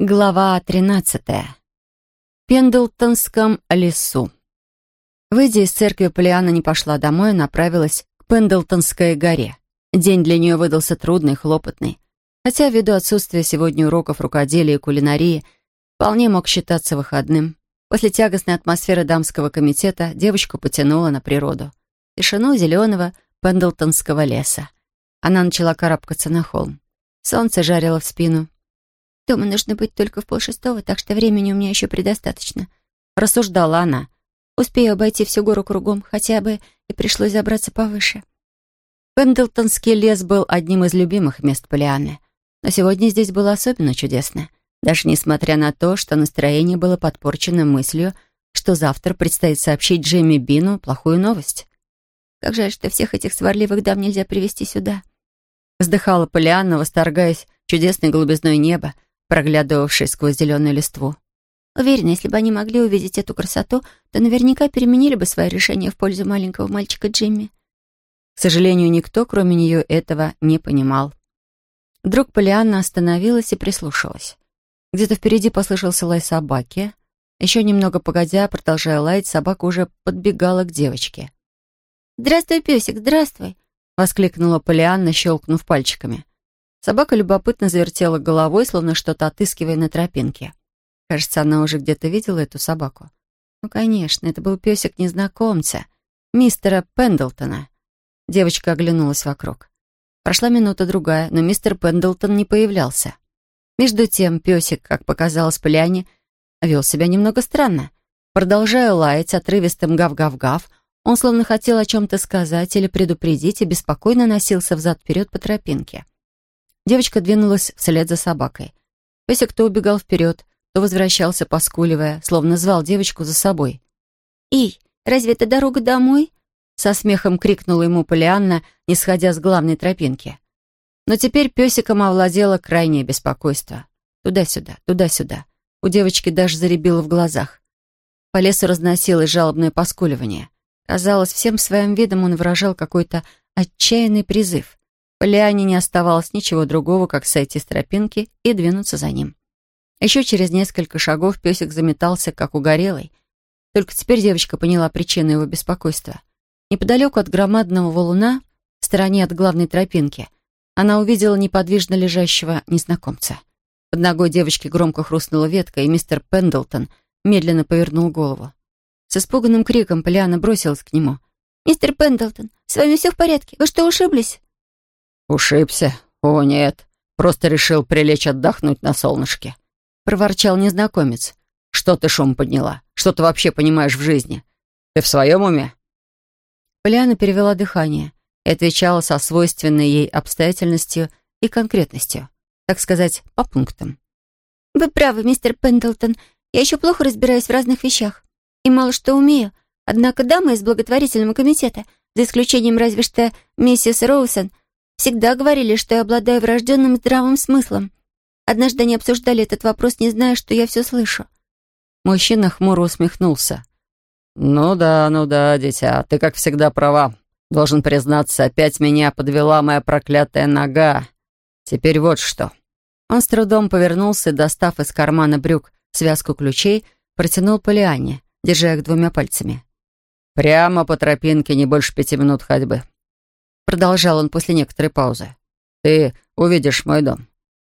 Глава 13. Пендлтонском лесу. Выйдя из церкви, Полиана не пошла домой, а направилась к Пендлтонской горе. День для нее выдался трудный, хлопотный. Хотя ввиду отсутствия сегодня уроков рукоделия и кулинарии, вполне мог считаться выходным. После тягостной атмосферы дамского комитета девочку потянула на природу. Тишину зеленого Пендлтонского леса. Она начала карабкаться на холм. Солнце жарило в спину, «Дома нужно быть только в полшестого, так что времени у меня еще предостаточно», — рассуждала она. «Успею обойти всю гору кругом, хотя бы и пришлось забраться повыше». Пендлтонский лес был одним из любимых мест Полианы, но сегодня здесь было особенно чудесно, даже несмотря на то, что настроение было подпорчено мыслью, что завтра предстоит сообщить Джимми Бину плохую новость. «Как жаль, что всех этих сварливых дам нельзя привести сюда», вздыхала Полианна, восторгаясь чудесной голубизной неба, проглядывавшей сквозь зеленую листву. Уверена, если бы они могли увидеть эту красоту, то наверняка переменили бы свое решение в пользу маленького мальчика Джимми. К сожалению, никто, кроме нее, этого не понимал. Вдруг Полианна остановилась и прислушалась. Где-то впереди послышался лай собаки. Еще немного погодя, продолжая лаять, собака уже подбегала к девочке. «Здравствуй, песик, здравствуй!» — воскликнула Полианна, щелкнув пальчиками. Собака любопытно завертела головой, словно что-то отыскивая на тропинке. Кажется, она уже где-то видела эту собаку. Ну, конечно, это был песик незнакомца, мистера Пендлтона. Девочка оглянулась вокруг. Прошла минута-другая, но мистер Пендлтон не появлялся. Между тем песик, как показалось Поляне, вел себя немного странно. Продолжая лаять отрывистым гав-гав-гав, он словно хотел о чем-то сказать или предупредить и беспокойно носился взад-вперед по тропинке. Девочка двинулась вслед за собакой. Песик то убегал вперед, то возвращался, поскуливая, словно звал девочку за собой. «Эй, разве это дорога домой?» Со смехом крикнула ему Полианна, не сходя с главной тропинки. Но теперь песиком овладело крайнее беспокойство. Туда-сюда, туда-сюда. У девочки даже заребило в глазах. По лесу разносилось жалобное поскуливание. Казалось, всем своим видом он выражал какой-то отчаянный призыв. Полиане не оставалось ничего другого, как сойти с тропинки и двинуться за ним. Еще через несколько шагов песик заметался, как угорелый. Только теперь девочка поняла причину его беспокойства. Неподалеку от громадного валуна, в стороне от главной тропинки, она увидела неподвижно лежащего незнакомца. Под ногой девочки громко хрустнула ветка, и мистер Пендлтон медленно повернул голову. С испуганным криком Полиана бросилась к нему. «Мистер Пендлтон, с вами все в порядке? Вы что, ушиблись?» «Ушибся? О, нет. Просто решил прилечь отдохнуть на солнышке», — проворчал незнакомец. «Что ты шум подняла? Что ты вообще понимаешь в жизни? Ты в своем уме?» Полиана перевела дыхание и отвечала со свойственной ей обстоятельностью и конкретностью, так сказать, по пунктам. «Вы правы, мистер Пендлтон. Я еще плохо разбираюсь в разных вещах и мало что умею. Однако дамы из благотворительного комитета, за исключением разве что миссис Роусон, Всегда говорили, что я обладаю врожденным здравым смыслом. Однажды они обсуждали этот вопрос, не зная, что я все слышу. Мужчина хмуро усмехнулся. «Ну да, ну да, дитя, ты, как всегда, права. Должен признаться, опять меня подвела моя проклятая нога. Теперь вот что». Он с трудом повернулся, достав из кармана брюк связку ключей, протянул Полиане, держа их двумя пальцами. «Прямо по тропинке, не больше пяти минут ходьбы. Продолжал он после некоторой паузы. «Ты увидишь мой дом.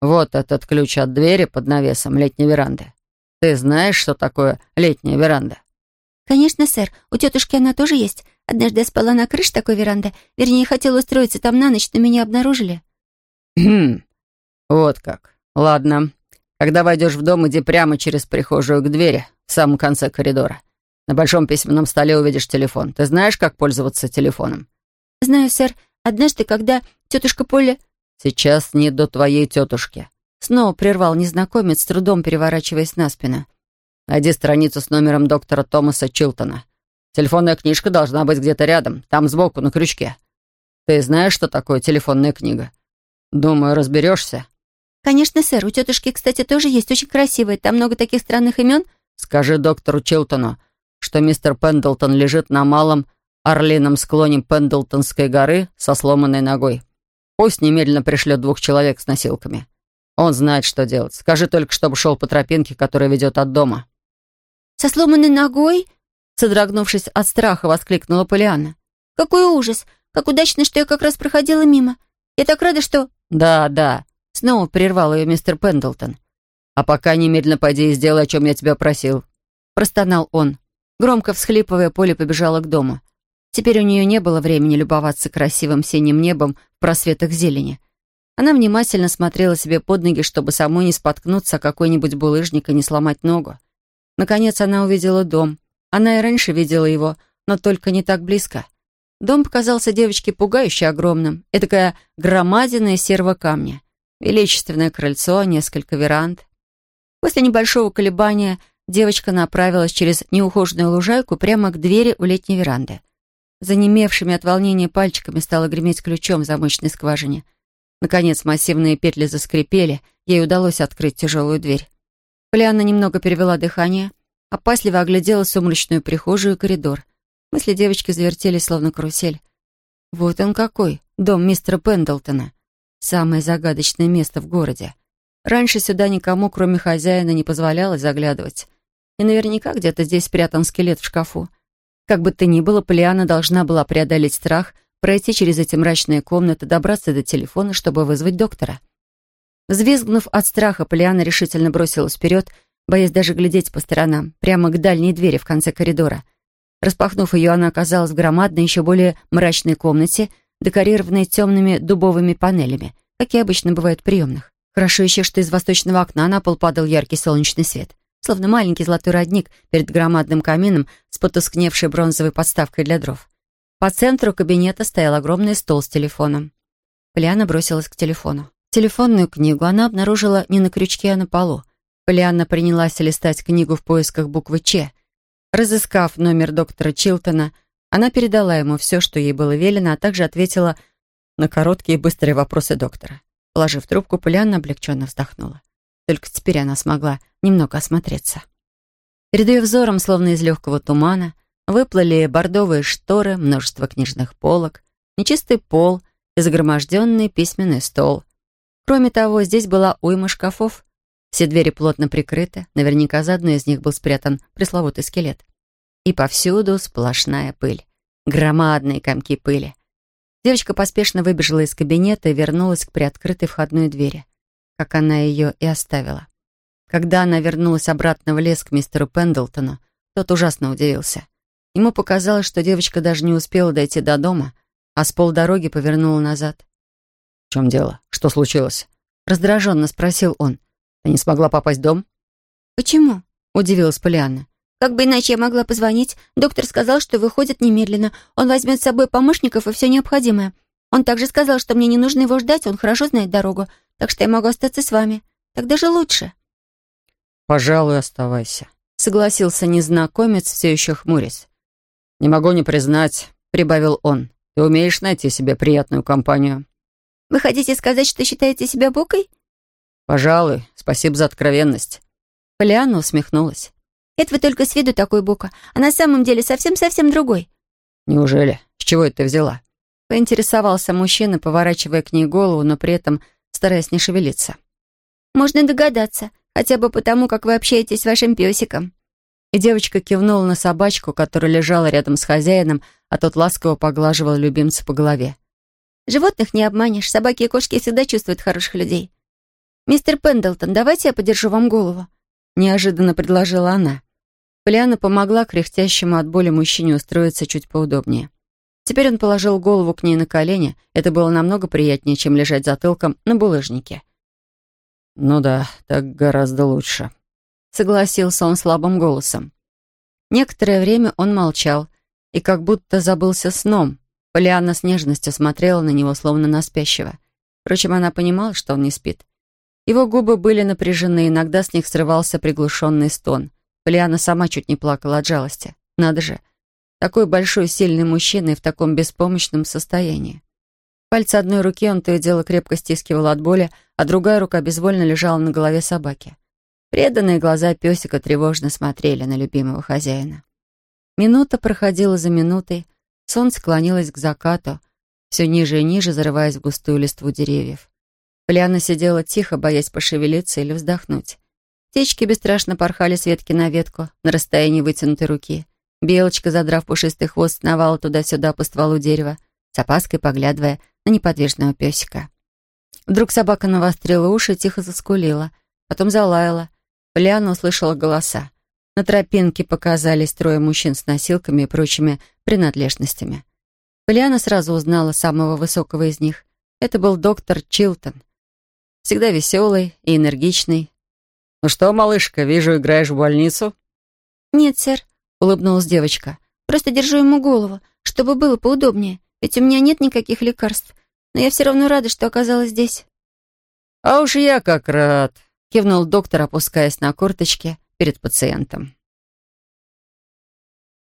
Вот этот ключ от двери под навесом летней веранды. Ты знаешь, что такое летняя веранда?» «Конечно, сэр. У тетушки она тоже есть. Однажды я спала на крыше такой веранды. Вернее, хотела устроиться там на ночь, но меня обнаружили». «Хм, вот как. Ладно. Когда войдешь в дом, иди прямо через прихожую к двери, в самом конце коридора. На большом письменном столе увидишь телефон. Ты знаешь, как пользоваться телефоном?» «Знаю, сэр. Однажды, когда тетушка Поля...» «Сейчас не до твоей тетушки». Снова прервал незнакомец, с трудом переворачиваясь на спину. «Найди страницу с номером доктора Томаса Чилтона. Телефонная книжка должна быть где-то рядом, там сбоку, на крючке. Ты знаешь, что такое телефонная книга? Думаю, разберешься». «Конечно, сэр. У тетушки, кстати, тоже есть очень красивая. Там много таких странных имен». «Скажи доктору Чилтону, что мистер Пендлтон лежит на малом орлином склоне Пендлтонской горы со сломанной ногой. Пусть немедленно пришлет двух человек с носилками. Он знает, что делать. Скажи только, чтобы шел по тропинке, которая ведет от дома». «Со сломанной ногой?» Содрогнувшись от страха, воскликнула Полианна. «Какой ужас! Как удачно, что я как раз проходила мимо. Я так рада, что...» «Да, да», — снова прервал ее мистер Пендлтон. «А пока немедленно пойди и сделай, о чем я тебя просил», — простонал он. Громко всхлипывая, Поля побежала к дому. Теперь у нее не было времени любоваться красивым синим небом в просветах зелени. Она внимательно смотрела себе под ноги, чтобы самой не споткнуться о какой-нибудь булыжник и не сломать ногу. Наконец она увидела дом. Она и раньше видела его, но только не так близко. Дом показался девочке пугающе огромным. Этакая громадина из серого камня. Величественное крыльцо, несколько веранд. После небольшого колебания девочка направилась через неухоженную лужайку прямо к двери у летней веранды. Занемевшими от волнения пальчиками стала греметь ключом в замочной скважине. Наконец массивные петли заскрипели, ей удалось открыть тяжелую дверь. Полианна немного перевела дыхание, опасливо оглядела сумрачную прихожую и коридор. Мысли девочки завертелись, словно карусель. Вот он какой, дом мистера Пендлтона. Самое загадочное место в городе. Раньше сюда никому, кроме хозяина, не позволялось заглядывать. И наверняка где-то здесь спрятан скелет в шкафу. Как бы то ни было, Полиана должна была преодолеть страх, пройти через эти мрачные комнаты, добраться до телефона, чтобы вызвать доктора. Взвизгнув от страха, Полиана решительно бросилась вперед, боясь даже глядеть по сторонам, прямо к дальней двери в конце коридора. Распахнув ее, она оказалась в громадной, еще более мрачной комнате, декорированной темными дубовыми панелями, как и обычно бывает в приемных. Хорошо еще, что из восточного окна на пол падал яркий солнечный свет словно маленький золотой родник перед громадным камином с потускневшей бронзовой подставкой для дров. По центру кабинета стоял огромный стол с телефоном. Полиана бросилась к телефону. Телефонную книгу она обнаружила не на крючке, а на полу. Полианна принялась листать книгу в поисках буквы «Ч». Разыскав номер доктора Чилтона, она передала ему все, что ей было велено, а также ответила на короткие и быстрые вопросы доктора. Положив трубку, Полианна облегченно вздохнула. Только теперь она смогла немного осмотреться. Перед ее взором, словно из легкого тумана, выплыли бордовые шторы, множество книжных полок, нечистый пол и загроможденный письменный стол. Кроме того, здесь была уйма шкафов. Все двери плотно прикрыты, наверняка за одной из них был спрятан пресловутый скелет. И повсюду сплошная пыль. Громадные комки пыли. Девочка поспешно выбежала из кабинета и вернулась к приоткрытой входной двери как она ее и оставила. Когда она вернулась обратно в лес к мистеру Пендлтону, тот ужасно удивился. Ему показалось, что девочка даже не успела дойти до дома, а с полдороги повернула назад. «В чем дело? Что случилось?» Раздраженно спросил он. «Ты не смогла попасть в дом?» «Почему?» — удивилась Полианна. «Как бы иначе я могла позвонить? Доктор сказал, что выходит немедленно. Он возьмет с собой помощников и все необходимое. Он также сказал, что мне не нужно его ждать, он хорошо знает дорогу так что я могу остаться с вами. Так даже лучше». «Пожалуй, оставайся», — согласился незнакомец, все еще хмурясь. «Не могу не признать», — прибавил он. «Ты умеешь найти себе приятную компанию». «Вы хотите сказать, что считаете себя бокой?» «Пожалуй. Спасибо за откровенность». Полианна усмехнулась. «Это вы только с виду такой бока, а на самом деле совсем-совсем другой». «Неужели? С чего это ты взяла?» Поинтересовался мужчина, поворачивая к ней голову, но при этом стараясь не шевелиться. «Можно догадаться, хотя бы потому, как вы общаетесь с вашим песиком». И девочка кивнула на собачку, которая лежала рядом с хозяином, а тот ласково поглаживал любимца по голове. «Животных не обманешь, собаки и кошки всегда чувствуют хороших людей». «Мистер Пендлтон, давайте я подержу вам голову», — неожиданно предложила она. Полиана помогла кряхтящему от боли мужчине устроиться чуть поудобнее. Теперь он положил голову к ней на колени. Это было намного приятнее, чем лежать затылком на булыжнике. «Ну да, так гораздо лучше», — согласился он слабым голосом. Некоторое время он молчал и как будто забылся сном. Полианна с нежностью смотрела на него, словно на спящего. Впрочем, она понимала, что он не спит. Его губы были напряжены, иногда с них срывался приглушенный стон. Полианна сама чуть не плакала от жалости. Надо же, такой большой, сильный мужчина и в таком беспомощном состоянии. Пальцы одной руки он то и дело крепко стискивал от боли, а другая рука безвольно лежала на голове собаки. Преданные глаза песика тревожно смотрели на любимого хозяина. Минута проходила за минутой, солнце клонилось к закату, все ниже и ниже зарываясь в густую листву деревьев. Полиана сидела тихо, боясь пошевелиться или вздохнуть. Птички бесстрашно порхали с ветки на ветку на расстоянии вытянутой руки. Белочка, задрав пушистый хвост, сновала туда-сюда по стволу дерева, с опаской поглядывая на неподвижного песика. Вдруг собака навострила уши и тихо заскулила, потом залаяла. Полиана услышала голоса. На тропинке показались трое мужчин с носилками и прочими принадлежностями. Полиана сразу узнала самого высокого из них. Это был доктор Чилтон. Всегда веселый и энергичный. «Ну что, малышка, вижу, играешь в больницу?» «Нет, сэр», — улыбнулась девочка. «Просто держу ему голову, чтобы было поудобнее, ведь у меня нет никаких лекарств, но я все равно рада, что оказалась здесь». «А уж я как рад», — кивнул доктор, опускаясь на корточки перед пациентом.